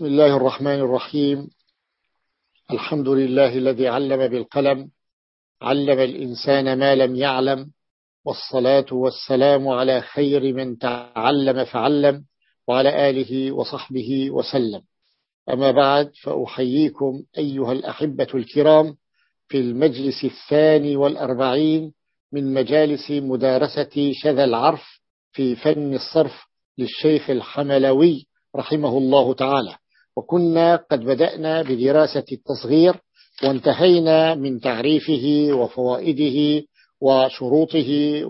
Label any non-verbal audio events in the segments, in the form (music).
بسم الله الرحمن الرحيم. الحمد لله الذي علم بالقلم علم الإنسان ما لم يعلم والصلاة والسلام على خير من تعلم فعلم وعلى آله وصحبه وسلم. أما بعد فأحييكم أيها الأحبة الكرام في المجلس الثاني والأربعين من مجالس مدارسة شذا العرف في فن الصرف للشيخ الحملوي رحمه الله تعالى. وكنا قد بدأنا بدراسة التصغير وانتهينا من تعريفه وفوائده وشروطه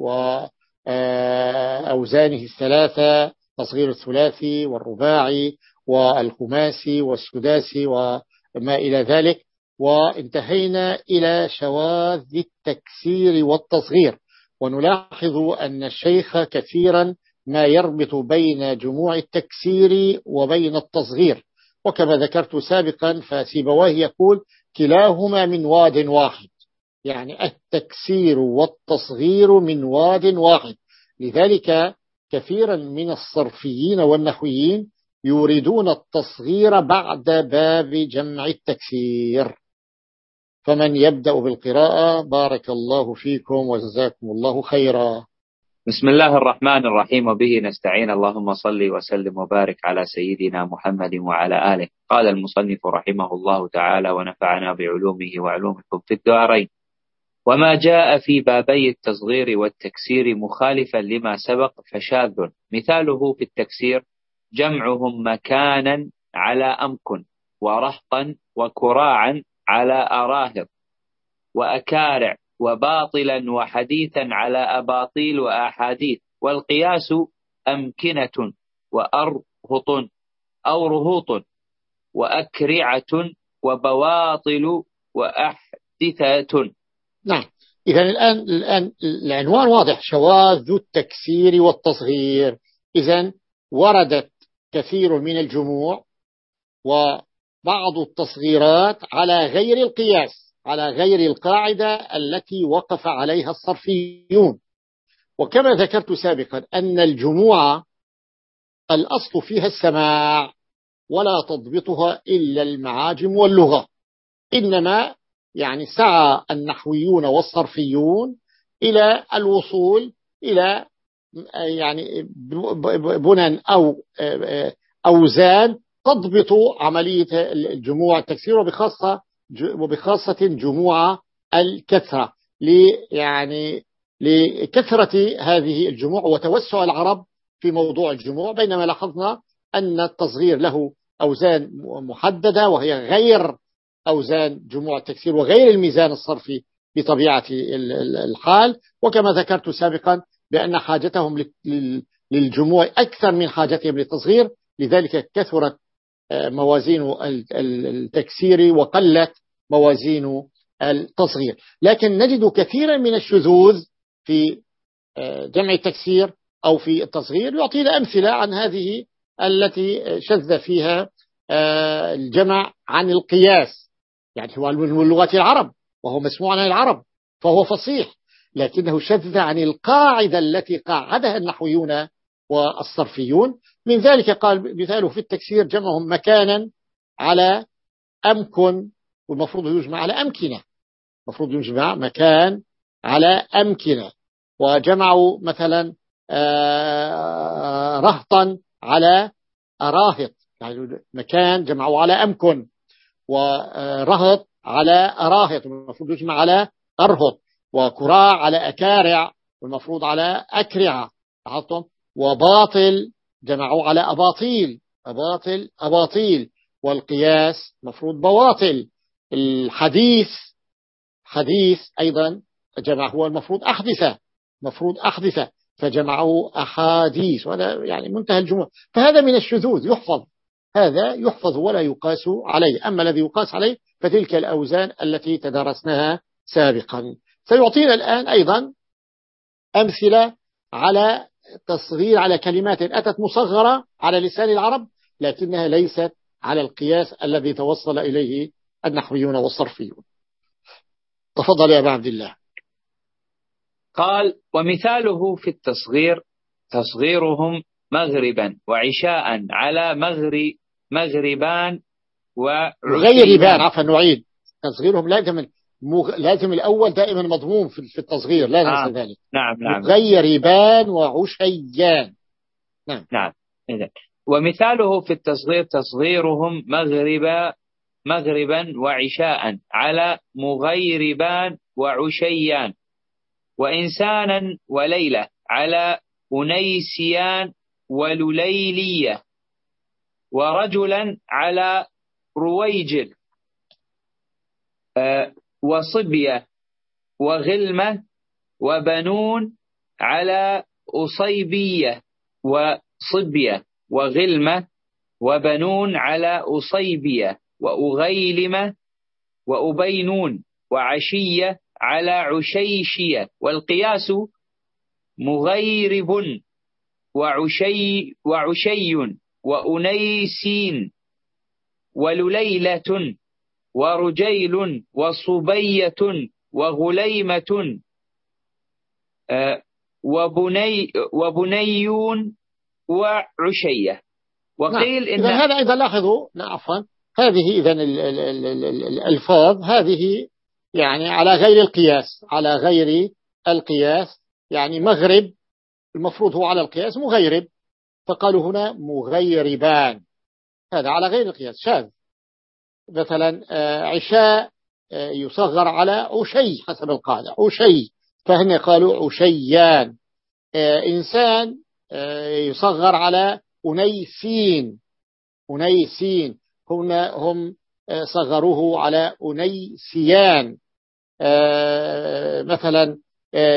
وأوزانه الثلاثة تصغير الثلاثي والرباعي والخماسي والسداسي وما إلى ذلك. وانتهينا إلى شواذ التكسير والتصغير. ونلاحظ أن الشيخ كثيرا ما يربط بين جموع التكسير وبين التصغير. وكما ذكرت سابقا فسيبواه يقول كلاهما من واد واحد. يعني التكسير والتصغير من واد واحد. لذلك كثيرا من الصرفيين والنحويين يريدون التصغير بعد باب جمع التكسير. فمن يبدأ بالقراءة بارك الله فيكم وجزاكم الله خيرا. بسم الله الرحمن الرحيم وبه نستعين. اللهم صل وسلم وبارك على سيدنا محمد وعلى آله. قال المصنف رحمه الله تعالى ونفعنا بعلومه وعلومكم في الدارين. وما جاء في بابي التصغير والتكسير مخالفا لما سبق فشاذ. مثاله في التكسير جمعهم مكانا على أمكن ورهطا وكراعا على أراهط وأكارع وباطلا وحديثا على أباطيل وأحاديث والقياس أمكنة وأرهط أو رهوط وأكرعة وبواطل وأحدثة. نعم. إذا الآن, الآن العنوان واضح. شواذ التكسير والتصغير. إذا وردت كثير من الجموع وبعض التصغيرات على غير القياس. على غير القاعدة التي وقف عليها الصرفيون. وكما ذكرت سابقا أن الجموع الأصل فيها السماع ولا تضبطها إلا المعاجم واللغة. إنما يعني سعى النحويون والصرفيون إلى الوصول إلى يعني بنى أو أوزان تضبط عملية الجموع التكسير وبخاصة وبخاصة جموع الكثرة. يعني لكثرة هذه الجموع وتوسع العرب في موضوع الجموع بينما لاحظنا أن التصغير له أوزان محددة وهي غير أوزان جموع التكسير وغير الميزان الصرفي بطبيعة الحال. وكما ذكرت سابقا بأن حاجتهم للجموع أكثر من حاجتهم للتصغير لذلك كثرت موازين التكسير وقلت موازين التصغير. لكن نجد كثيرا من الشذوذ في آه، جمع التكسير أو في التصغير يعطينا أمثلة عن هذه التي شذ فيها آه، الجمع عن القياس. يعني هو من لغة العرب وهو مسموع عن العرب فهو فصيح لكنه شذ عن القاعدة التي قاعدها النحويون والصرفيون من ذلك قال مثاله في التكسير جمعهم مكانا على أمكن والمفروض يجمع على أمكنة المفروض يجمع مكان على أمكنة وجمعوا مثلا آه، رهطا على أراهط. يعني مكان جمعوا على أمكن ورهط على أراهط. المفروض يجمع على أرهط. وكراع على أكارع. والمفروض على أكرعة وباطل جمعوا على أباطيل. أباطل أباطيل. والقياس مفروض بواطل. الحديث حديث أيضا جمع هو المفروض أحدثة. مفروض أحدثة. فجمعوا أحاديث. وهذا يعني منتهى الجمهور فهذا من الشذوذ. يحفظ. هذا يحفظ ولا يقاس عليه. أما الذي يقاس عليه فتلك الأوزان التي تدرسناها سابقا. سيعطينا الآن أيضا أمثلة على تصغير على كلمات أتت مصغرة على لسان العرب لكنها ليست على القياس الذي توصل إليه النحويون والصرفيون. تفضل يا أبا عبد الله. قال ومثاله في التصغير تصغيرهم مغربا وعشاء على مغرب مغربان وعشيان عفوا نعيد. تصغيرهم لازم مغ... لازم الأول دائما مضموم في التصغير لا آه. ذلك. نعم نعم. مغيربان وعشيان. نعم. نعم. إذن ومثاله في التصغير تصغيرهم مغربا مغربا وعشاء على مغيربان وعشيان. وإنسانا وليلة على أنيسيان ولليلية. ورجلا على رويجل. آه، وصبية وغلمة وبنون على أصيبية وصبية وغلمة وبنون على أصيبية وأغيلمة وأبينون وعشية على عشيشية والقياس مغيرب وعشي وعشي وأنيسين ولليلة ورجيل وصبية وغليمة آه، وبني وبنيون وعشية. وقيل نعم. إن هذا إذا لاحظوا عفوا هذه إذا الألفاظ هذه يعني على غير القياس على غير القياس. يعني مغرب المفروض هو على القياس مغيرب. فقالوا هنا مغيربان. هذا على غير القياس شاذ. مثلا آه، عشاء آه، يصغر على عشي حسب القاعدة. عشي فهنا قالوا عشيان. آه، إنسان يصغر على أنيسين أنيسين هنا هم صغروه على أنيسيان مثلا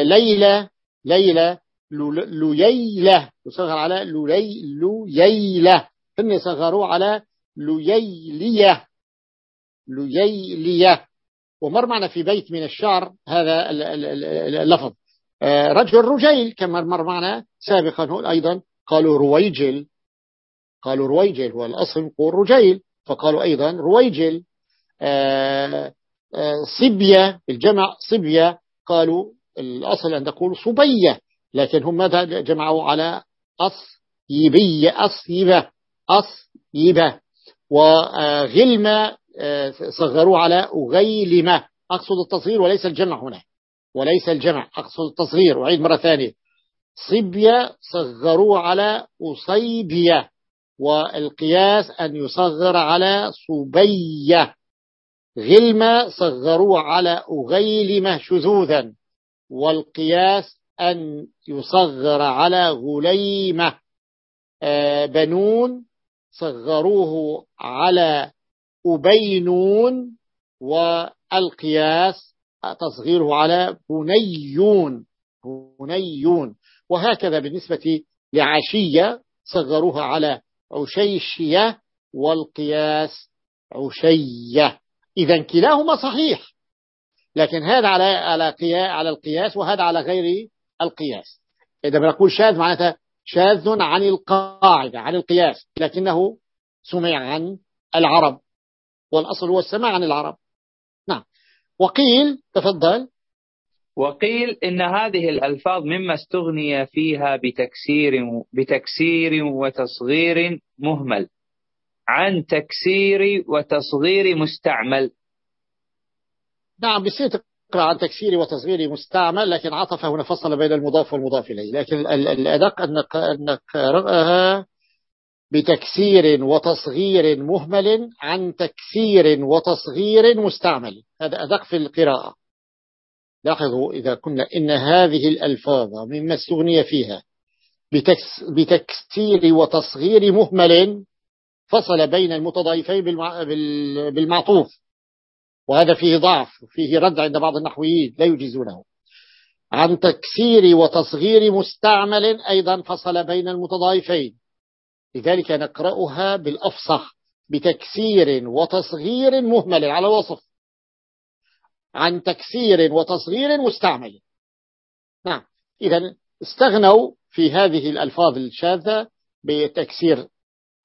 ليلة ليلة ليلة. يصغر على لي ليلة هم صغروا على ليلية. ليلية ومر معنا في بيت من الشعر هذا اللفظ. آه، رجل رجيل كما مر معنا سابقا أيضا. قالوا رويجل. قالوا رويجل والأصل يقول رجيل. فقالوا أيضا رويجل. آه، آه، صبية الجمع صبية. قالوا الأصل أن تقول صبية لكن هم ماذا جمعوا على أصيبية أصيبة أصيبة. وغلمة صغروا على أغيلمة أقصد التصغير وليس الجمع هنا. وليس الجمع. أقصد التصغير. وعيد مرة ثانية. صبية صغروا على أصيبية. والقياس أن يصغر على صبية. غلمة صغروا على أغيلمة شذوذا. والقياس أن يصغر على غليمة. آه، بنون صغروه على أبينون والقياس تصغيره على بنيون بنيون. وهكذا بالنسبة لعشية صغروها على عشيشية والقياس عشية. إذا كلاهما صحيح لكن هذا على على على القياس وهذا على غير القياس. إذا بنقول شاذ معناتها شاذ عن القاعدة عن القياس لكنه سمع عن العرب. والأصل هو السماع عن العرب. نعم. وقيل تفضل. وقيل إن هذه الألفاظ مما استغني فيها بتكسير, بتكسير وتصغير مهمل. عن تكسير وتصغير مستعمل. نعم بصير تقرأ عن تكسير وتصغير مستعمل لكن عطف هنا فصل بين المضاف والمضاف إليه. لكن الأدق أنك, أنك رأها بتكسير وتصغير مهمل عن تكسير وتصغير مستعمل. هذا أدق في القراءة. لاحظوا إذا كنا إن هذه الألفاظ مما استغني فيها بتكسير وتصغير مهمل فصل بين المتضايفين بالمعطوف. وهذا فيه ضعف فيه رد عند بعض النحويين لا يجيزونه. عن تكسير وتصغير مستعمل أيضا فصل بين المتضايفين لذلك نقرأها بالأفصح بتكسير وتصغير مهمل على وصف. عن تكسير وتصغير مستعمل. نعم إذا استغنوا في هذه الألفاظ الشاذة بتكسير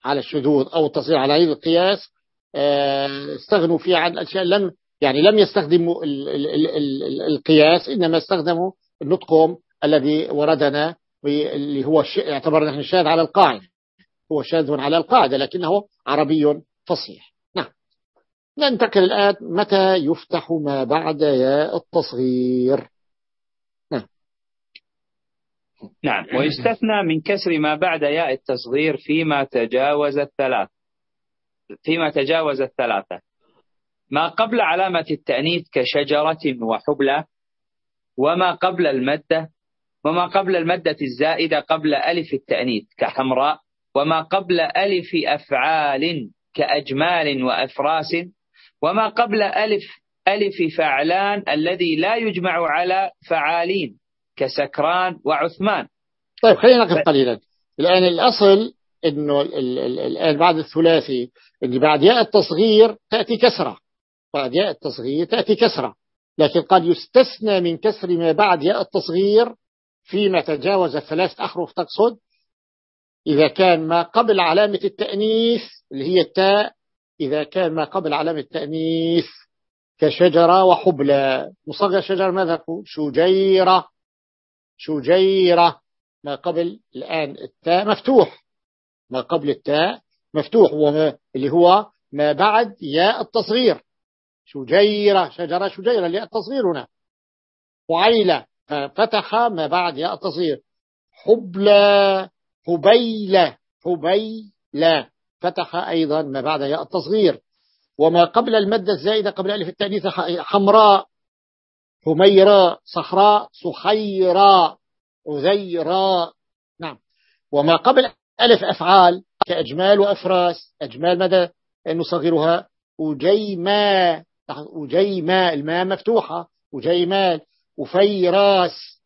على الشذوذ أو التصغير على عيد القياس آه، استغنوا فيها عن أشياء لم يعني لم يستخدموا القياس إنما استخدموا النطق الذي وردنا اللي هو يعتبر نحن الشاذ على القاعدة. هو شاذ على القاعدة لكنه عربي فصيح. نعم. ننتقل الآن متى يفتح ما بعد ياء التصغير؟ نعم. نعم. ويستثنى من كسر ما بعد ياء التصغير فيما تجاوز الثلاث فيما تجاوز الثلاثة. ما قبل علامة التأنيث كشجرة وحبلى وما قبل المدة وما قبل المدة الزائدة قبل ألف التأنيث كحمراء وما قبل ألف أفعال كأجمال وأفراس وما قبل ألف ألف فعلان الذي لا يجمع على فعالين كسكران وعثمان. طيب خلينا نقف قليلا. الآن الأصل أنه الآن بعد الثلاثي أن بعد ياء التصغير تأتي كسرة. بعد ياء التصغير تأتي كسرة. لكن قد يستثنى من كسر ما بعد ياء التصغير فيما تجاوز الثلاث أحرف تقصد. إذا كان ما قبل علامة التأنيث اللي هي التاء إذا كان ما قبل علامة التأنيث كشجرة وحبلى. مصغر شجر ماذا شجيرة. شجيرة. ما قبل الآن التاء مفتوح. ما قبل التاء مفتوح. وما اللي هو ما بعد ياء التصغير. شجيرة. شجرة شجيرة. اللي التصغير هنا. وعيلة. ففتح ما بعد ياء التصغير. حبلى. حبيلة حبيلة فتح أيضا ما بعد ياء التصغير. وما قبل المادة الزائدة قبل ألف التأنيث حمراء حميراء صحراء صحيراء عزيراء نعم. وما قبل ألف أفعال كأجمال وأفراس. أجمال ماذا؟ نصغرها أجيما أجيما الماء مفتوحة. أجيمال وفيراس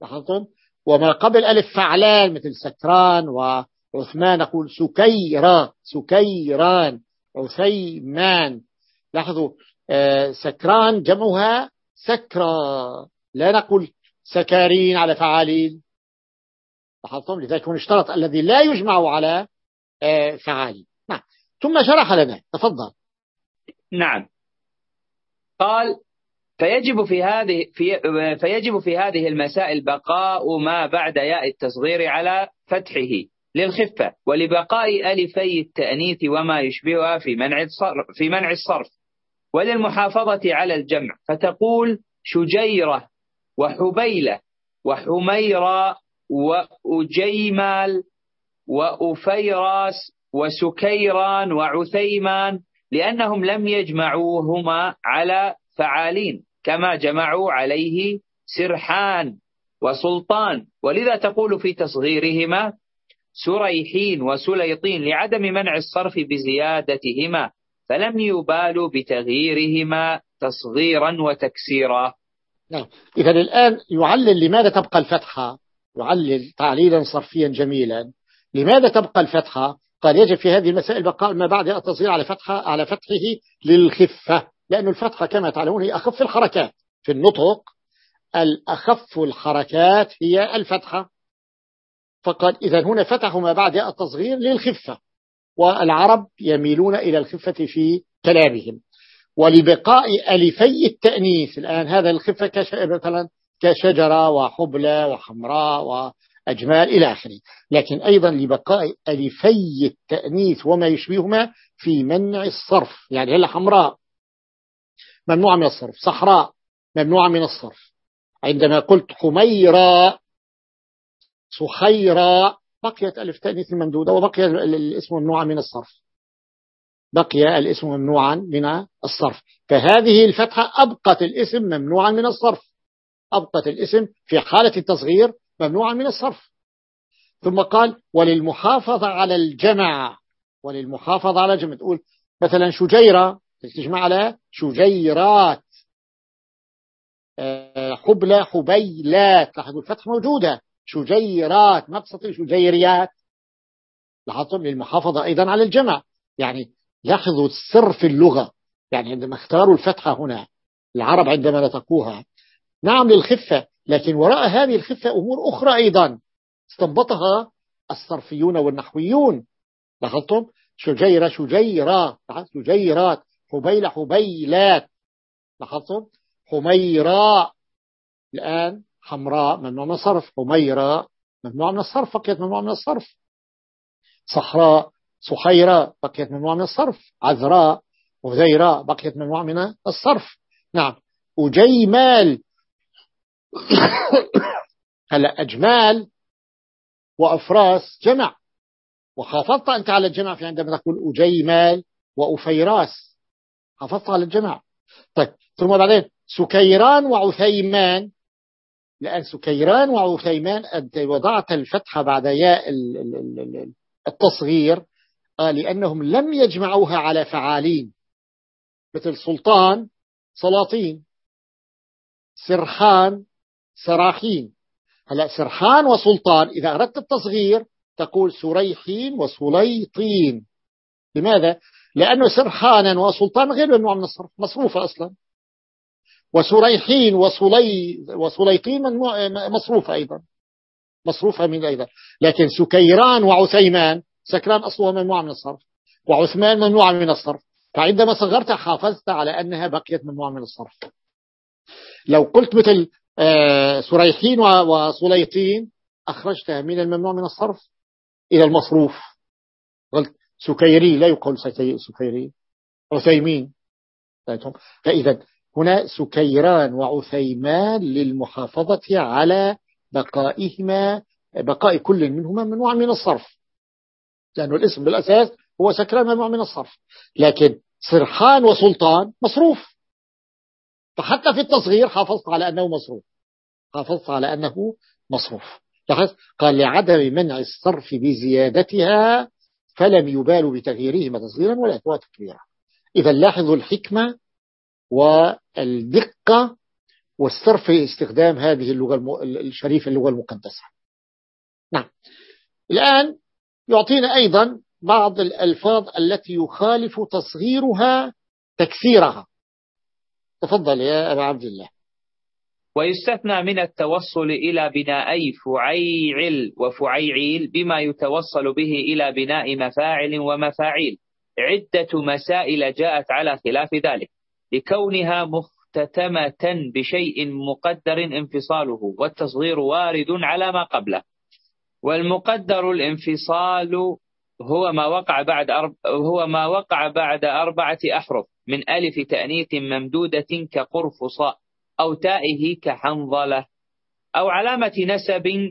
لاحظتم؟ وما قبل ألف فعلان مثل سكران وعثمان نقول سكيرا سكيران عثيمان. لاحظوا آه، سكران جمعها سكارى لا نقول سكارين على فعالين. لاحظتم؟ لذلك هو اشترط الذي لا يجمع على آه، فعالين. نعم. ثم شرح لنا. تفضل. نعم. قال فيجب في هذه في فيجب في هذه المسائل بقاء ما بعد ياء التصغير على فتحه للخفة ولبقاء ألفي التأنيث وما يشبهها في منع الصرف في منع الصرف وللمحافظة على الجمع. فتقول شجيرة وحبيلة وحميرة وأجيمال وأفيراس وسكيران وعثيمان لأنهم لم يجمعوهما على فعالين. كما جمعوا عليه سرحان وسلطان. ولذا تقول في تصغيرهما سريحين وسليطين لعدم منع الصرف بزيادتهما فلم يبالوا بتغييرهما تصغيرا وتكسيرا. نعم. إذا الآن يعلل لماذا تبقى الفتحة؟ يعلل تعليلا صرفيا جميلا. لماذا تبقى الفتحة؟ قال يجب في هذه المسائل بقاء ما بعد التصغير على فتحة على فتحه للخفة. لأن الفتحة كما تعلمون هي أخف الحركات. في النطق الأخف الحركات هي الفتحة. فقد إذا هنا فتحوا ما بعد التصغير للخفة والعرب يميلون إلى الخفة في كلامهم. ولبقاء ألفي التأنيث الآن هذا الخفة مثلا كشجرة وحبلى وحمراء وأجمال إلى آخره. لكن أيضا لبقاء ألفي التأنيث وما يشبههما في منع الصرف. يعني هلا حمراء ممنوعة من الصرف صحراء ممنوعة من الصرف. عندما قلت حميرة سخيرة بقيت ألف تأنيث الممدودة وبقي الاسم ممنوعا من الصرف. بقي الاسم ممنوعا من الصرف. فهذه الفتحة أبقت الاسم ممنوعا من الصرف. أبقت الاسم في حالة التصغير ممنوعا من الصرف. ثم قال وللمحافظة على الجمع. وللمحافظة على الجمع. تقول مثلا شجيرة تجمع على شجيرات. آه، حبلى حبيلات. لاحظوا الفتح موجودة. شجيرات. ما بسطي شجيريات. لاحظتم للمحافظة أيضا على الجمع. يعني لاحظوا السر في اللغة. يعني عندما اختاروا الفتحة هنا العرب عندما نطقوها. نعم للخفة لكن وراء هذه الخفة أمور أخرى أيضا. استنبطها الصرفيون والنحويون. لاحظتم؟ شجيرة شجيرة شجيرات. حبيلة حبيلات. لاحظتم؟ حميراء الآن حمراء ممنوع من الصرف. حميراء ممنوع من الصرف فقط ممنوع من الصرف. صحراء صحيراء بقيت ممنوع من الصرف. عذراء وذيراء بقيت ممنوع من الصرف. نعم. وجيمال (coughs) هلا أجمال وأفراس جمع. وحافظت أنت على الجمع في عندما تقول أجيمال وأفيراس. حافظت على الجمع طيب ثم بعدين سكيران وعثيمان. لأن سكيران وعثيمان أنت وضعت الفتحة بعد ياء التصغير آه لأنهم لم يجمعوها على فعالين. مثل سلطان سلاطين. سرحان سراحين. هلا سرحان وسلطان إذا أردت التصغير تقول سريحين وسليطين. لماذا؟ لأنه سرحانا وسلطان غير ممنوع من الصرف مصروفة أصلا. وسريحين وسلي وسليطين مصروفة أيضا. مصروفة من أيضا. لكن سكيران وعثيمان سكران أصلها ممنوع من الصرف. وعثمان ممنوع من الصرف. فعندما صغرت حافظت على أنها بقيت ممنوع من الصرف. لو قلت مثل آه، سريحين وسليطين أخرجتها من الممنوع من الصرف إلى المصروف. سكيري لا يقول سكيري عثيمين. فإذا هنا سكيران وعثيمان للمحافظة على بقائهما بقاء كل منهما ممنوع من الصرف. لأنه الاسم بالأساس هو سكران ممنوع من الصرف. لكن سرحان وسلطان مصروف. فحتى في التصغير حافظت على أنه مصروف. حافظت على أنه مصروف. قال لعدم منع الصرف بزيادتها فلم يبالوا بتغييرهما تصغيرا ولا تكبيرا إذا لاحظوا الحكمة والدقة والصرف في استخدام هذه اللغة الشريفة اللغة المقدسة. نعم. الآن يعطينا أيضا بعض الألفاظ التي يخالف تصغيرها تكسيرها. تفضل يا أبا عبد الله. ويستثنى من التوصل إلى بنائي فعيعل وفعيعيل بما يتوصل به إلى بناء مفاعل ومفاعيل. عدة مسائل جاءت على خلاف ذلك. لكونها مختتمة بشيء مقدر انفصاله والتصغير وارد على ما قبله. والمقدر الانفصال هو ما وقع بعد أرب هو ما وقع بعد أربعة أحرف من ألف تأنيث ممدودة كقرفصاء. أو تائه كحنظلة أو علامة نسب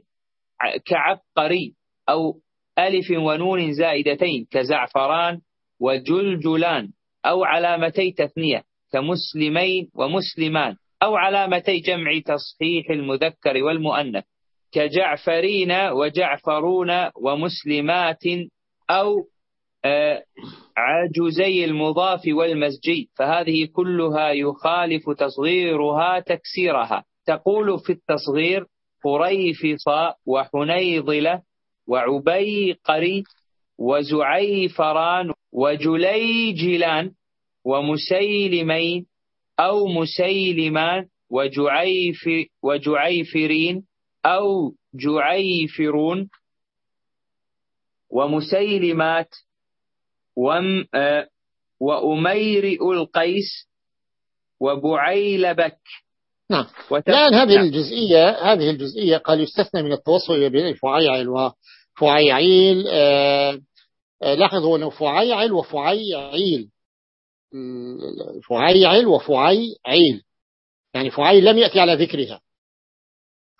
كعبقري أو ألف ونون زائدتين كزعفران وجلجلان أو علامتي تثنية كمسلمين ومسلمان أو علامتي جمع تصحيح المذكر والمؤنث كجعفرين وجعفرون ومسلمات أو عجزي المضاف والمزجي فهذه كلها يخالف تصغيرها تكسيرها. تقول في التصغير قريفصا وحنيظلة وعبيقري وزعيفران وجليجلان ومسيلمين أو مسيلمان وجعيف وجعيفرين أو جعيفرون ومسيلمات وم آه، وأميرئ القيس وبعيلبك. نعم. الآن هذه نعم. الجزئية هذه الجزئية قال يستثنى من التوصل بين فعيعل وفعيعيل آه آه لاحظوا أنه فعيعل وفعيعيل. فعيعل وفعيعيل. يعني فعيل لم يأتي على ذكرها.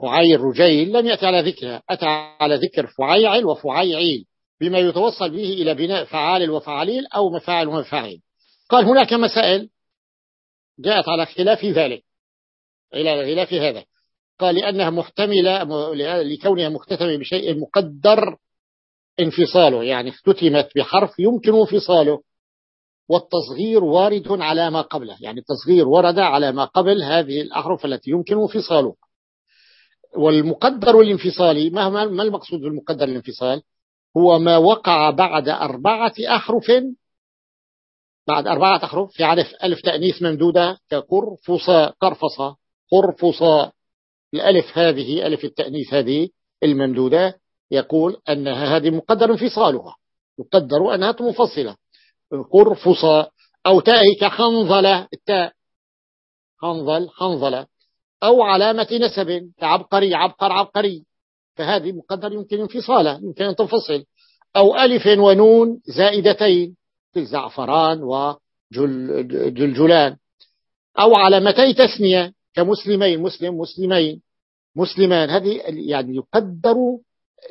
فعيل رجيل لم يأتي على ذكرها. أتى على ذكر فعيعل وفعيعيل. بما يتوصل به إلى بناء فعال وفعاليل أو مفاعل ومفاعيل قال هناك مسائل جاءت على خلاف ذلك إلى خلاف هذا. قال لأنها محتملة لكونها مختتمة بشيء مقدر انفصاله يعني اختتمت بحرف يمكن انفصاله. والتصغير وارد على ما قبله يعني التصغير ورد على ما قبل هذه الأحرف التي يمكن انفصالها والمقدر الانفصالي ما المقصود بالمقدر الانفصال؟ هو ما وقع بعد أربعة أحرف. بعد أربعة أحرف في عرف ألف تأنيث ممدودة كقرفصة قرفصة قرفصة الألف هذه ألف التأنيث هذه الممدودة يقول أنها هذه مقدر انفصالها. يقدر أنها منفصلة. قرفصة أو تاء كحنظلة التاء. حنظل حنظلة أو علامة نسب كعبقري عبقر عبقري. فهذه مقدر يمكن انفصاله يمكن أن تنفصل. أو ألف ونون زائدتين في الزعفران وجلجلان أو علامتي تثنية كمسلمين مسلم مسلمين مسلمان. هذه يعني يقدر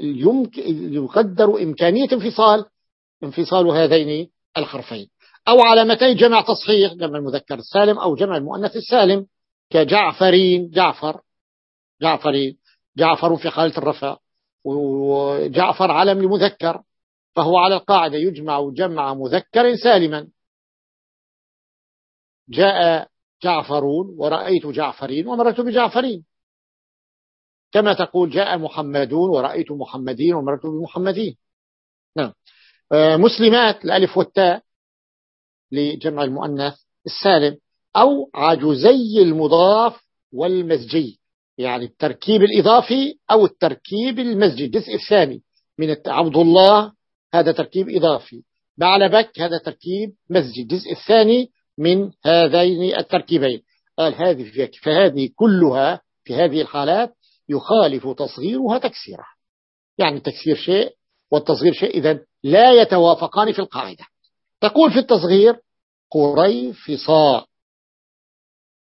يمكن يقدر إمكانية انفصال انفصال هذين الحرفين. أو علامتي جمع تصحيح جمع المذكر السالم أو جمع المؤنث السالم كجعفرين جعفر جعفرين. جعفر في حالة الرفع وجعفر علم لمذكر فهو على القاعدة يجمع جمع مذكر سالما. جاء جعفرون ورأيت جعفرين ومرت بجعفرين. كما تقول جاء محمدون ورأيت محمدين ومرت بمحمدين. نعم. آه، مسلمات الألف والتاء لجمع المؤنث السالم أو عجزي المضاف والمزجي. يعني التركيب الإضافي أو التركيب المزجي. الجزء الثاني من عبد الله هذا تركيب إضافي. بعلبك هذا تركيب مزجي. الجزء الثاني من هذين التركيبين. قال هذه فهذه كلها في هذه الحالات يخالف تصغيرها تكسيرها. يعني تكسير شيء والتصغير شيء. إذا لا يتوافقان في القاعدة. تقول في التصغير قري فصاء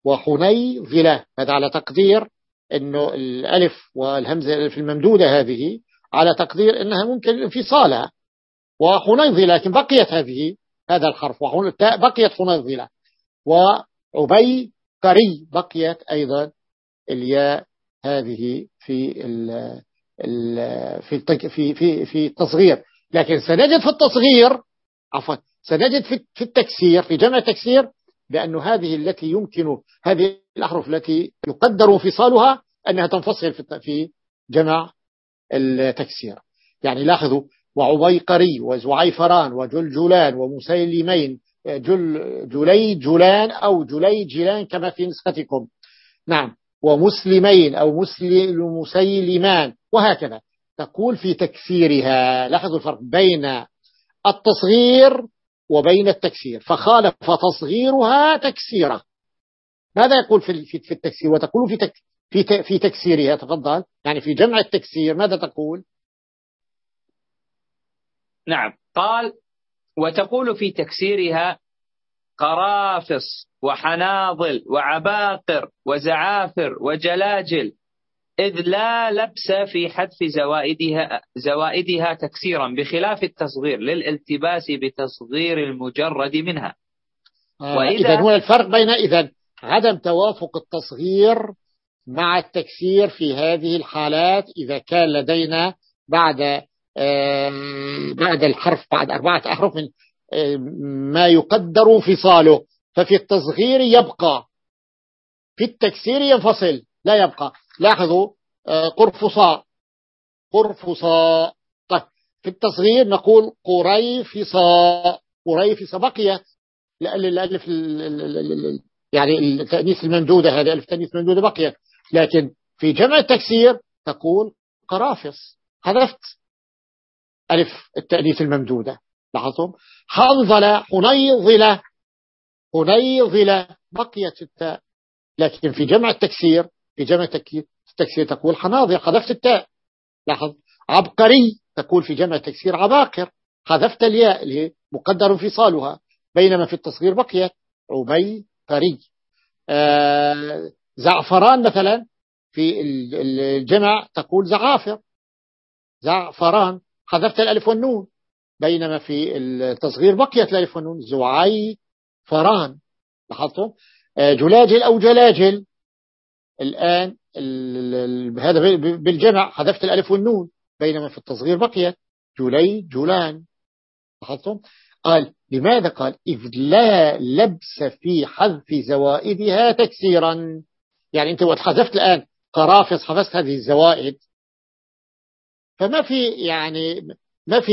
وحني ظلة هذا على تقدير؟ أنه الألف والهمزة في الممدودة هذه على تقدير أنها ممكن الانفصال وحنيظ لكن بقيت هذه هذا الحرف. بقيت حنيظ وعبي قري بقيت أيضا الياء هذه في ال في في في في التصغير. لكن سنجد في التصغير عفوا سنجد في في التكسير في جمع التكسير بأن هذه التي يمكن هذه الأحرف التي يقدر انفصالها أنها تنفصل في جمع التكسير. يعني لاحظوا وعبيقري وزعيفران وجلجلان ومسيلمين جل جلي جلان أو جلي جلان كما في نسختكم. نعم. ومسلمين أو مسلم مسيلمان وهكذا. تقول في تكسيرها لاحظوا الفرق بين التصغير وبين التكسير فخالف تصغيرها تكسيره ماذا يقول في في التكسير؟ وتقول في في في تكسيرها تفضل. يعني في جمع التكسير ماذا تقول؟ نعم. قال وتقول في تكسيرها قرافص وحناظل وعباقر وزعافر وجلاجل إذ لا لبس في حذف زوائدها, زوائدها تكسيرا بخلاف التصغير للالتباس بتصغير المجرد منها. آه وإذا هو الفرق بين إذا عدم توافق التصغير مع التكسير في هذه الحالات إذا كان لدينا بعد بعد الحرف بعد أربعة أحرف من ما يقدر انفصاله. ففي التصغير يبقى في التكسير ينفصل لا يبقى. لاحظوا آه، قرفصاء قرفصاء طيب في التصغير نقول قريفصاء قريفصاء بقيت الألف يعني التأنيث الممدودة هذه ألف تأنيث الممدودة بقيت لكن في جمع التكسير تقول قرافص. حذفت؟ ألف التأنيث الممدودة. لاحظتم؟ حنظلة حنيظلة حنيظلة بقيت التاء. لكن في جمع التكسير في جمع التكسير تقول حناظر حذفت التاء. لاحظ؟ عبقري تقول في جمع التكسير عباقر. حذفت الياء اللي مقدر انفصالها. بينما في التصغير بقيت. عبيقري. آه زعفران مثلا في الجمع تقول زعافر. زعفران. حذفت الألف والنون. بينما في التصغير بقيت الألف والنون. زعي فران لاحظتم؟ آه، جلاجل أو جلاجل. الآن هذا بالجمع حذفت الألف والنون بينما في التصغير بقيت. جلي جولان. لاحظتم؟ قال لماذا قال؟ إذ لا لبس في حذف زوائدها تكسيرا. يعني أنت وقت حذفت الآن قرافص حذفت هذه الزوائد. فما في يعني ما في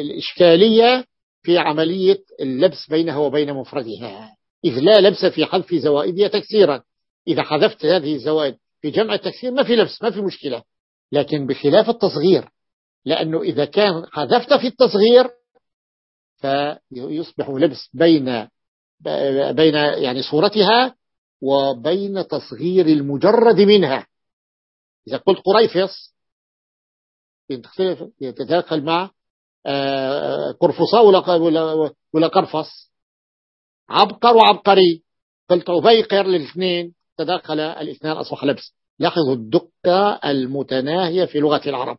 الإشكالية في عملية اللبس بينها وبين مفردها. إذ لا لبس في حذف زوائدها تكسيرا. إذا حذفت هذه الزوائد في جمع التكسير ما في لبس ما في مشكلة. لكن بخلاف التصغير لأنه إذا كان حذفت في التصغير فيصبح لبس بين بين يعني صورتها وبين تصغير المجرد منها. إذا قلت قريفص يتداخل مع آه، قرفصة ولا, ولا قرفص. عبقر وعبقري. قلت عبيقر للاثنين. تداخل الاثنان أصبح لبس. لاحظوا الدقة المتناهية في لغة العرب.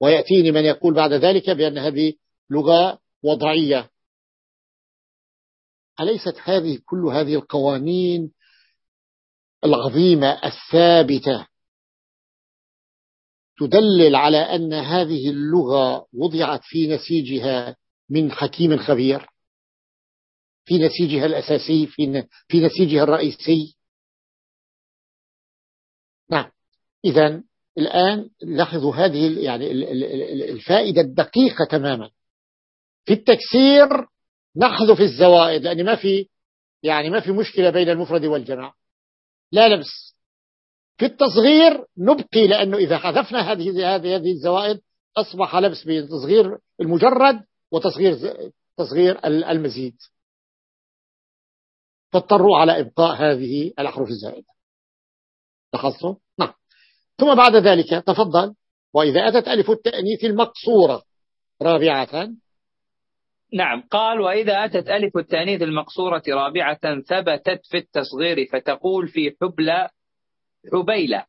ويأتيني من يقول بعد ذلك بأن هذه لغة وضعية. أليست هذه كل هذه القوانين العظيمة الثابتة تدلل على أن هذه اللغة وضعت في نسيجها من حكيم خبير؟ في نسيجها الأساسي في في نسيجها الرئيسي. نعم. إذا الآن لاحظوا هذه يعني الفائدة الدقيقة تماما. في التكسير نحذف الزوائد لأن ما في يعني ما في مشكلة بين المفرد والجمع. لا لبس في التصغير نبقي لأنه إذا حذفنا هذه هذه هذه الزوائد أصبح لبس بين تصغير المجرد وتصغير تصغير المزيد. فاضطروا على إبقاء هذه الأحرف الزائدة. لاحظتم؟ نعم. ثم بعد ذلك تفضل. وإذا أتت ألف التأنيث المقصورة. رابعة. نعم. قال وإذا أتت ألف التأنيث المقصورة رابعة ثبتت في التصغير فتقول في حبلى حبيلة.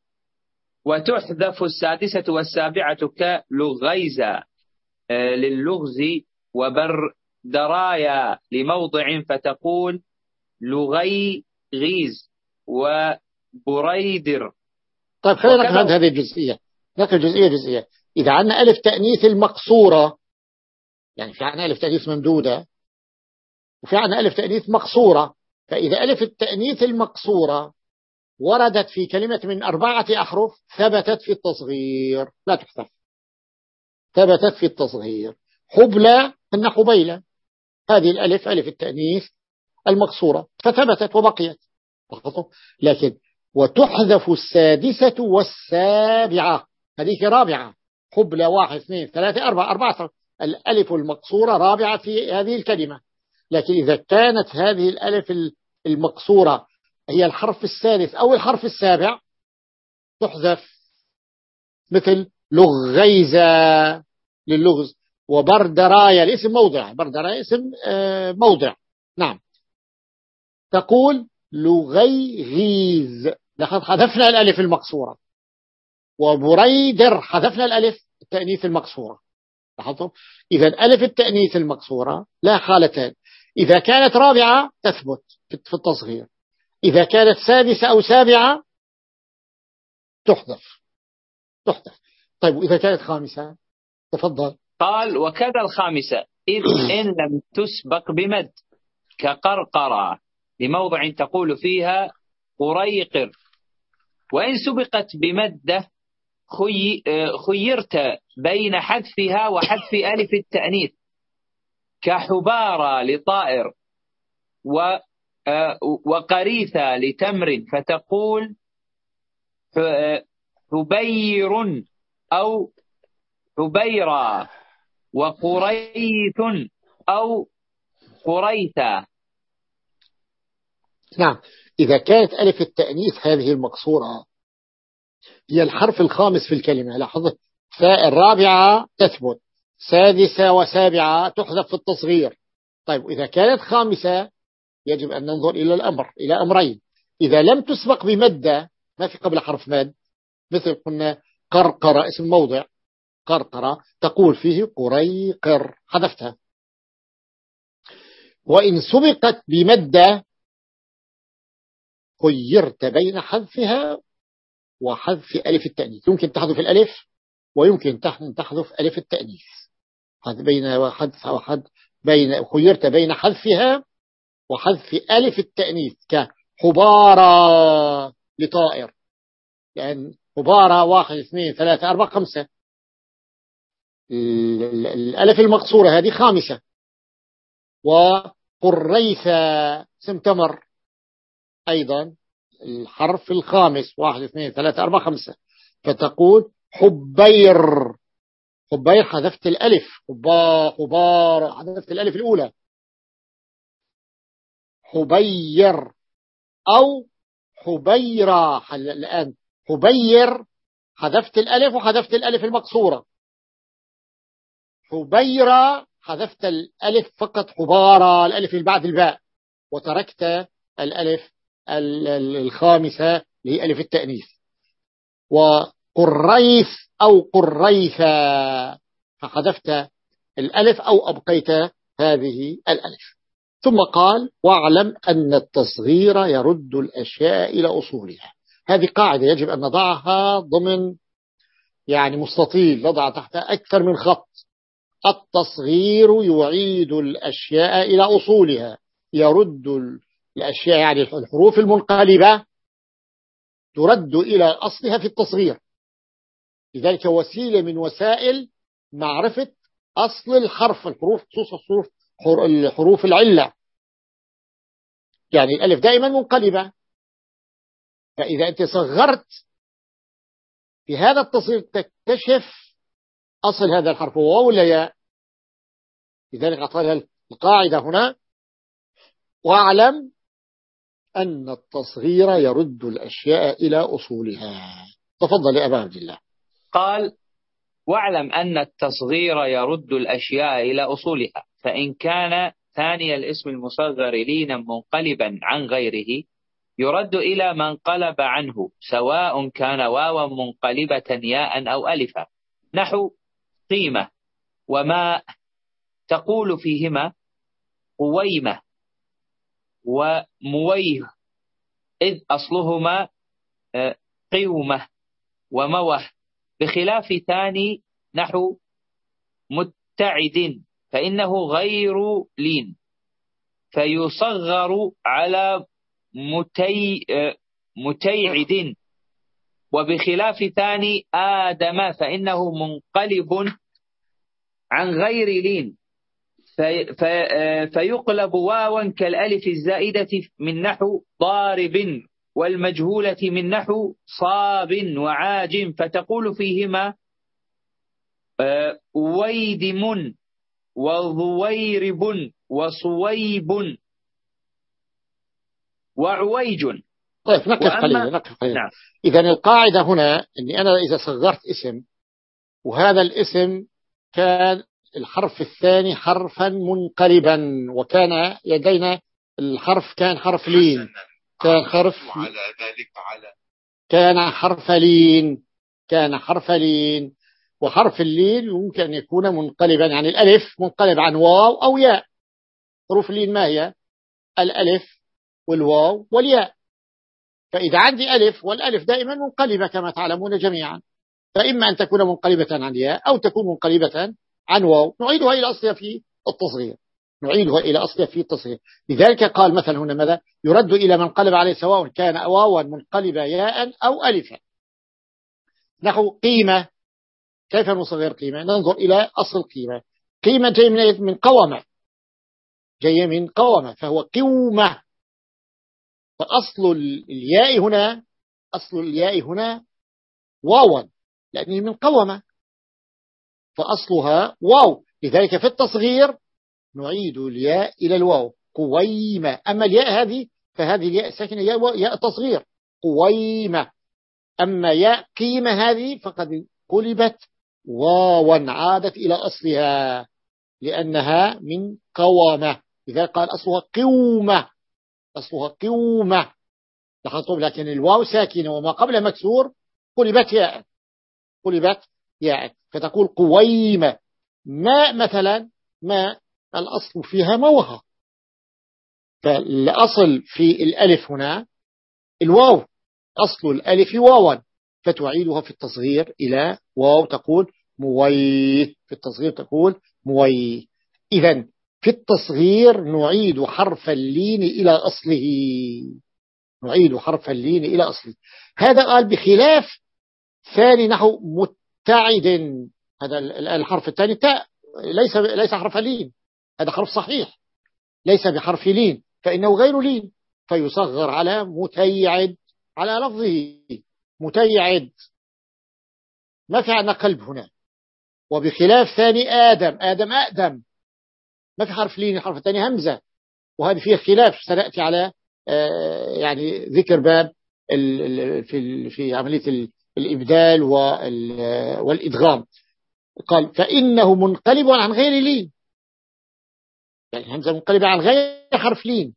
وتحذف السادسة والسابعة كلغيزة آه، للغز وبر درايا لموضع فتقول لغي غيز وبريدر. طيب خلينا ناخذ هذه الجزئية. ناخذ جزئية جزئية. إذا عندنا ألف تأنيث المقصورة يعني في عندنا ألف تأنيث ممدودة وفي عندنا ألف تأنيث مقصورة فإذا ألف التأنيث المقصورة وردت في كلمة من أربعة أحرف ثبتت في التصغير. لا تحذف. ثبتت في التصغير. حبلى أن حبيلة هذه الألف ألف التأنيث. المقصورة. فثبتت وبقيت. لكن وتحذف السادسة والسابعة. هذه رابعة. حبلى واحد اثنين ثلاثة أربعة أربعة الألف المقصورة رابعة في هذه الكلمة. لكن إذا كانت هذه الألف المقصورة هي الحرف الثالث أو الحرف السابع تحذف مثل لغيزة للغز. وبردرايا الاسم موضع. بردرايا اسم آه، موضع. نعم. تقول لغيغيز. لقد حذفنا الألف المقصورة. وبريدر حذفنا الألف التأنيث المقصورة. لاحظتم؟ إذا ألف التأنيث المقصورة لا حالتان. إذا كانت رابعة تثبت في التصغير. إذا كانت سادسة أو سابعة تحذف. تحذف. طيب وإذا كانت خامسة؟ تفضل. قال وكذا الخامسة. إذ إن لم تسبق بمد. كقرقرة. لموضع تقول فيها قريقر. وإن سبقت بمدة خي خيرت بين حذفها وحذف ألف التأنيث كحبارة لطائر و وقريثة لتمر فتقول حبير أو حبيرة وقريث أو قريثة. نعم. إذا كانت ألف التأنيث هذه المقصورة هي الحرف الخامس في الكلمة لاحظ؟ الرابعة تثبت سادسة وسابعة تحذف في التصغير. طيب إذا كانت خامسة يجب أن ننظر إلى الأمر إلى أمرين. إذا لم تسبق بمدة ما في قبل حرف مد مثل قلنا قرقرة اسم موضع. قرقرة تقول فيه قريقر حذفتها. وإن سبقت بمدة خيرت بين حذفها وحذف ألف التأنيث. يمكن تحذف الألف ويمكن تحذف ألف التأنيث. بين حذف وحد بين خيرت بين حذفها وحذف ألف التأنيث كحبارة لطائر. لأن حبارة واحد اثنين ثلاثة أربعة خمسة. الألف المقصورة هذه خامسة. وقريثة سمتمر أيضا الحرف الخامس واحد اثنين ثلاثة أربعة خمسة فتقول حبير. حبير حذفت الألف. حبا حبار حذفت الألف الأولى. حبير أو حبيرة. الآن حبير حذفت الألف وحذفت الألف المقصورة. حبيرة حذفت الألف فقط حبارة الألف بعد الباء. وتركت الألف الخامسة اللي هي ألف التأنيث. وقريث أو قريثة فحذفت الألف أو أبقيت هذه الألف. ثم قال واعلم أن التصغير يرد الأشياء إلى أصولها. هذه قاعدة يجب أن نضعها ضمن يعني مستطيل نضع تحت أكثر من خط. التصغير يعيد الأشياء إلى أصولها يرد الأشياء يعني الحروف المنقلبة ترد إلى أصلها في التصغير. لذلك وسيلة من وسائل معرفة أصل الحرف الحروف خصوصا الحروف الحروف العلة. يعني الألف دائما منقلبة. فإذا أنت صغرت في هذا التصغير تكتشف أصل هذا الحرف هو ولا ياء؟ لذلك أعطاها القاعدة هنا. واعلم أن التصغير يرد الأشياء إلى أصولها. تفضل يا أبا عبد الله. قال واعلم أن التصغير يرد الأشياء إلى أصولها فإن كان ثاني الاسم المصغر لينا منقلبا عن غيره يرد إلى من قلب عنه سواء كان واوا منقلبة ياء أو ألفا. نحو قيمة. وما تقول فيهما قويمة. ومويه إذ أصلهما آه، قومة وموه بخلاف ثاني نحو متعد فإنه غير لين فيصغر على متي آه، متيعد. وبخلاف ثاني آدم فإنه منقلب عن غير لين. في في فيقلب واوا كالألف الزائدة من نحو ضارب والمجهولة من نحو صاب وعاجم فتقول فيهما آه، ويدم وضويرب وصويب وعويج طيب نقف قليلا نقف قليلا نعم. إذا القاعدة هنا أني أنا إذا صغرت اسم وهذا الاسم كان الحرف الثاني حرفا منقلبا وكان لدينا الحرف كان حرف لين. كان حرف وعلى ذلك على كان حرف لين. كان حرف لين. وحرف اللين يمكن أن يكون منقلبا يعني الألف منقلب عن واو أو ياء. حروف اللين ما هي؟ الألف والواو والياء. فإذا عندي ألف والألف دائما منقلبة كما تعلمون جميعا. فإما أن تكون منقلبة عن ياء أو تكون منقلبة عن واو نعيدها إلى أصلها في التصغير. نعيدها إلى أصلها في التصغير. لذلك قال مثلا هنا ماذا؟ يرد إلى ما انقلب عليه سواء كان واوا منقلبة ياء أو ألفا نحو قيمة. كيف نصغر قيمة؟ ننظر إلى أصل قيمة. قيمة جاي من من قومة جاي من قومة فهو قومة فأصل الياء هنا أصل الياء هنا واوا لأنه من قومة فأصلها واو. لذلك في التصغير نعيد الياء إلى الواو. قويمة. أما الياء هذه فهذه الياء الساكنة ياء, ياء تصغير. قويمة. أما ياء قيمة هذه فقد قلبت واوا عادت إلى أصلها لأنها من قوامة. لذلك قال أصلها قومة. أصلها قومة. لكن الواو ساكنة وما قبل مكسور قلبت ياء. قلبت ياء. فتقول قويمة. ماء مثلا؟ ماء الأصل فيها موها فالأصل في الألف هنا الواو. أصل الألف واوا. فتعيدها في التصغير إلى واو تقول موي. في التصغير تقول موي. إذا في التصغير نعيد حرف اللين إلى أصله. نعيد حرف اللين إلى أصله. هذا قال بخلاف ثاني نحو متعد هذا الحرف الثاني تاء ليس ليس حرف لين. هذا حرف صحيح. ليس بحرف لين فإنه غير لين. فيصغر على متيعد على لفظه. متيعد. ما في عندنا قلب هنا. وبخلاف ثاني آدم آدم أقدم ما في حرف لين الحرف الثاني همزة. وهذا فيه خلاف سنأتي على آه، يعني ذكر باب في في عملية الإبدال والإدغام. قال فإنه منقلب عن غير لين. يعني همزة منقلبة عن غير حرف لين.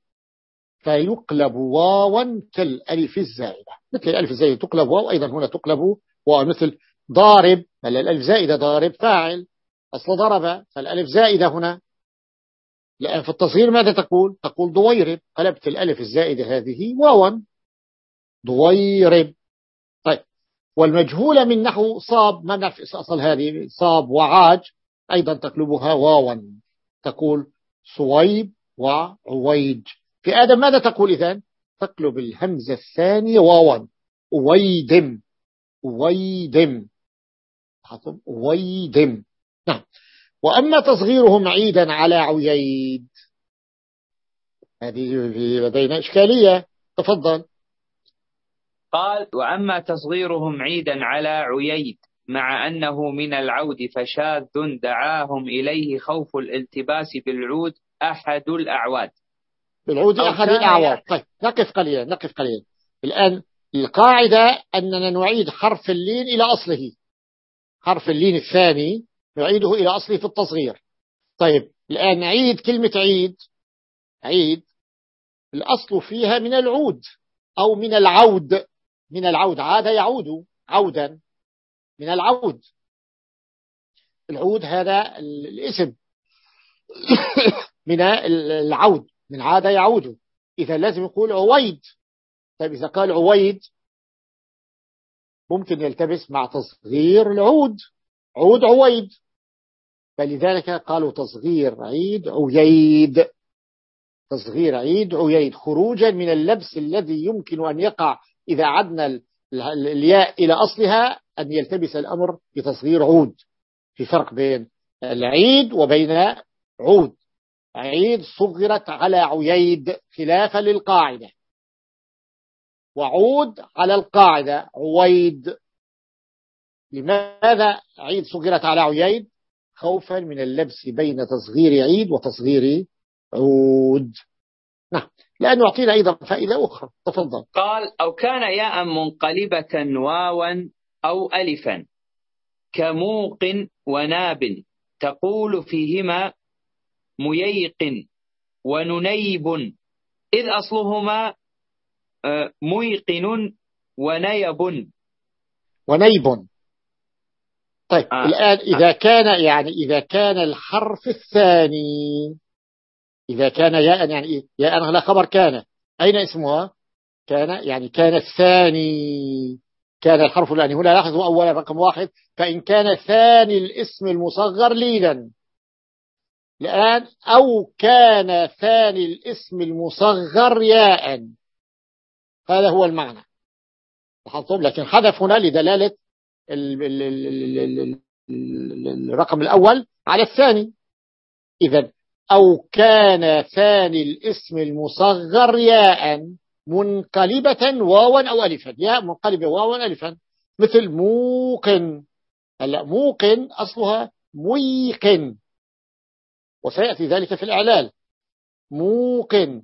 فيقلب واوا كالألف الزائدة. مثل الألف الزائدة تقلب واو أيضا هنا تقلب واو. مثل ضارب الألف زائدة ضارب فاعل. أصل ضرب فالألف زائدة هنا. لأن في التصغير ماذا تقول؟ تقول ضويرب قلبت الألف الزائدة هذه واوا. ضويرب والمجهولة من نحو صاب ما نعرف أصل هذه؟ صاب وعاج أيضا تقلبها واوا. تقول صويب وعويج. في آدم ماذا تقول إذن؟ تقلب الهمزة الثانية واوا. ويدم ويدم ويدم نعم. وأما تصغيرهم عيدا على عييد هذه لدينا إشكالية. تفضل. قال وأما تصغيرهم عيدا على عييد مع أنه من العود فشاذ دعاهم إليه خوف الالتباس بالعود أحد الأعواد. بالعود أحد الأعواد. طيب نقف قليلا نقف قليلا. الآن القاعدة أننا نعيد حرف اللين إلى أصله. حرف اللين الثاني نعيده إلى أصله في التصغير. طيب الآن نعيد كلمة عيد. عيد الأصل فيها من العود أو من العود. من العود. عاد يعود عودا من العود. العود هذا الاسم (coughs) من العود. من عاد يعود. إذا لازم يقول عويد. طيب إذا قال عويد ممكن يلتبس مع تصغير العود. عود عويد. فلذلك قالوا تصغير عيد عييد. تصغير عيد عييد. خروجا من اللبس الذي يمكن أن يقع إذا عدنا الياء إلى أصلها أن يلتبس الأمر بتصغير عود. في فرق بين العيد وبين عود. عيد صغرت على عييد خلافا للقاعدة. وعود على القاعدة. عويد. لماذا عيد صغرت على عييد؟ خوفا من اللبس بين تصغير عيد وتصغير عود. نعم. لأن يعطينا أيضا فائدة أخرى. تفضل. قال أو كان ياء منقلبة واوا أو ألفا كموق وناب تقول فيهما مييق وننيب إذ أصلهما آه، ميقن ونيب. ونيب. طيب آه. الآن إذا كان يعني إذا كان الحرف الثاني إذا كان ياء يعني إيه؟ ياء لا خبر كان أين اسمها كان يعني كان الثاني كان الحرف الثاني هنا لاحظوا أولا رقم واحد فإن كان ثاني الاسم المصغر ليلا الآن أو كان ثاني الاسم المصغر ياء هذا هو المعنى لكن حذف هنا لدلالة الرقم الأول على الثاني إذا أو كان ثاني الاسم المصغر ياء منقلبة واوا أو ألفا. ياء منقلبة واوا ألفا. مثل موقن. هلأ موقن أصلها ميقن وسيأتي ذلك في الإعلال. موقن.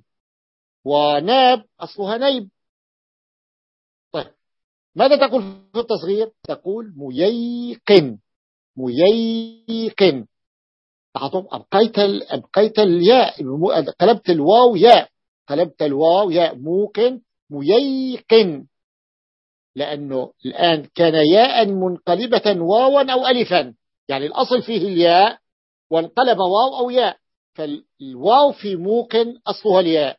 وناب أصلها نيب. ماذا تقول في التصغير؟ تقول مييقن مييقن أبقيت أبقيت الياء قلبت الواو ياء. قلبت الواو ياء موقن مييقن لأنه الآن كان ياء منقلبة واوا أو ألفا. يعني الأصل فيه الياء وانقلب واو أو ياء. فالواو في موقن أصلها الياء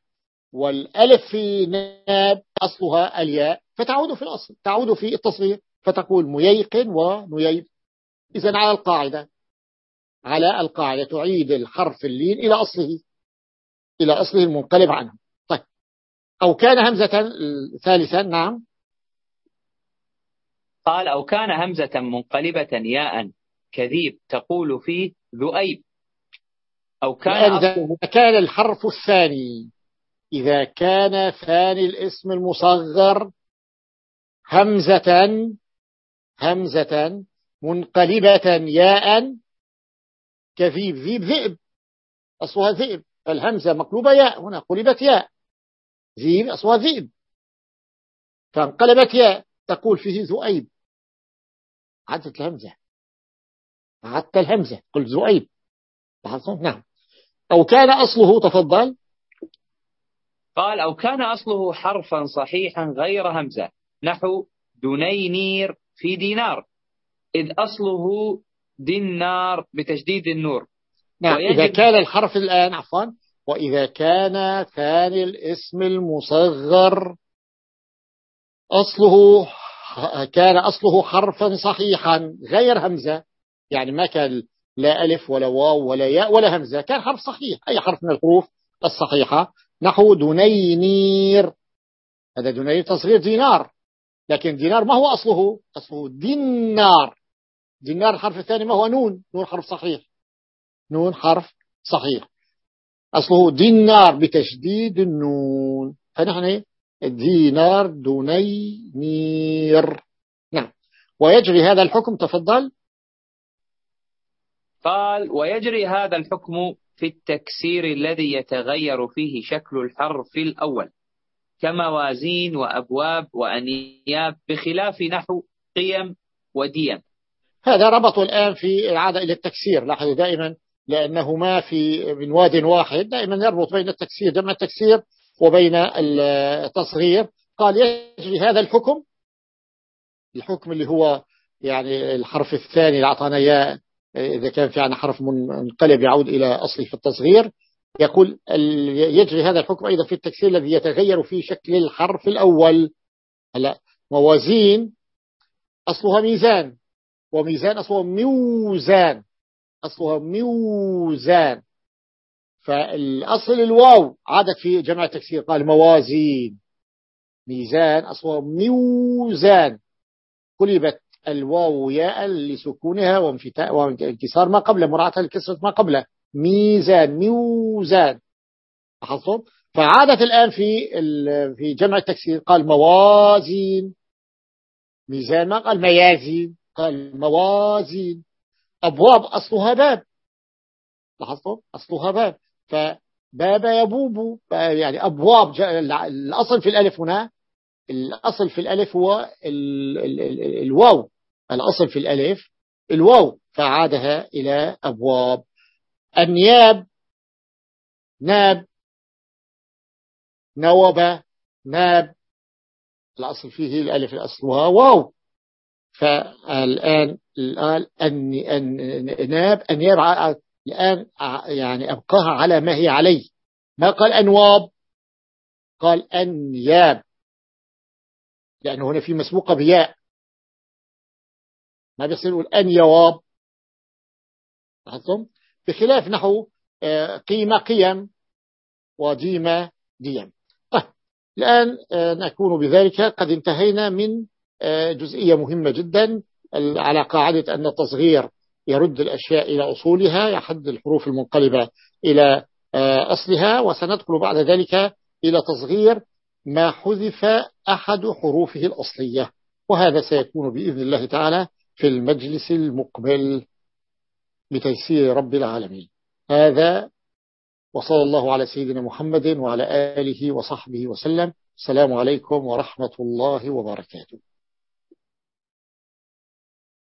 والألف في ناب أصلها الياء. فتعود في الأصل تعود في التصغير فتقول مييقن ونييب إذا على القاعدة. على القاعدة تعيد الحرف اللين إلى أصله إلى أصله المنقلب عنه. طيب. أو كان همزة ثالثا نعم. قال أو كان همزة منقلبة ياء كذيب تقول فيه ذؤيب. أو كان إذا كان الحرف الثاني. إذا كان ثاني الاسم المصغر همزة همزة منقلبة ياء كذيب ذيب ذئب. أصلها ذئب. الهمزة مقلوبة ياء. هنا قلبت ياء. ذيب أصلها ذئب. فانقلبت ياء. تقول فيه ذؤيب. عدت الهمزة. حتى الهمزة. قلت زؤيب نعم. أو كان أصله تفضل. قال أو كان أصله حرفا صحيحا غير همزة. نحو دنينير في دينار. إذ أصله دينار بتشديد النور. نعم إذا كان الحرف الآن عفوا وإذا كان كان الاسم المصغر أصله كان أصله حرفا صحيحا غير همزة. يعني ما كان لا ألف ولا واو ولا ياء ولا همزة كان حرف صحيح. أي حرف من الحروف الصحيحة. نحو دنينير. هذا دنينير تصغير دينار. لكن دينار ما هو أصله؟ أصله دينار. دينار الحرف الثاني ما هو نون نون حرف صحيح. نون حرف صحيح. أصله دنار بتشديد النون. فنحن دينار دنينير نعم. ويجري هذا الحكم تفضل. قال ويجري هذا الحكم في التكسير الذي يتغير فيه شكل الحرف الأول. كموازين وأبواب وأنياب بخلاف نحو قيم وديم. هذا ربط الآن في العادة إلى التكسير لاحظوا دائما لأنه ما في من واد واحد دائما يربط بين التكسير جمع التكسير وبين التصغير. قال يجري هذا الحكم؟ الحكم اللي هو يعني الحرف الثاني اللي أعطانا إياه إذا كان في عنا حرف منقلب يعود إلى أصله في التصغير. يقول يجري هذا الحكم أيضا في التكسير الذي يتغير في شكل الحرف الأول. هلا موازين أصلها ميزان. وميزان أصلها ميوزان. أصلها ميوزان. فالأصل الواو عادت في جمع التكسير قال موازين. ميزان أصلها ميوزان. قلبت الواو ياء لسكونها وانكسار ما قبله مراعاة الكسرة ما قبله. ميزان ميوزان. لاحظتم؟ فعادت الآن في في جمع التكسير قال موازين. ميزان ما قال ميازين. قال موازين. أبواب أصلها باب. لاحظتم؟ أصلها باب. فباب يبوب. يعني أبواب الأصل في الألف هنا. الأصل في الألف هو ال ال ال الواو. الأصل في الألف الواو. فعادها إلى أبواب. النياب. ناب. نوب. ناب. الأصل فيه الألف الأصلها واو. فالآن الآن الناب النياب الآن يعني أبقاها على ما هي عليه. ما قال أنواب؟ قال أنياب. لأنه هنا في مسبوقة بياء. ما بيصير يقول أن يواب لاحظتم؟ بخلاف نحو آه، قيمة قيم وديمة ديم طيب الآن آه، نكون بذلك. قد انتهينا من آه، جزئية مهمة جدا. على قاعدة أن التصغير يرد الأشياء إلى أصولها يحد الحروف المنقلبة إلى أصلها وسندخل بعد ذلك إلى تصغير ما حذف أحد حروفه الأصلية. وهذا سيكون بإذن الله تعالى في المجلس المقبل بتيسير رب العالمين. هذا وصلى الله على سيدنا محمد وعلى آله وصحبه وسلم. السلام عليكم ورحمة الله وبركاته.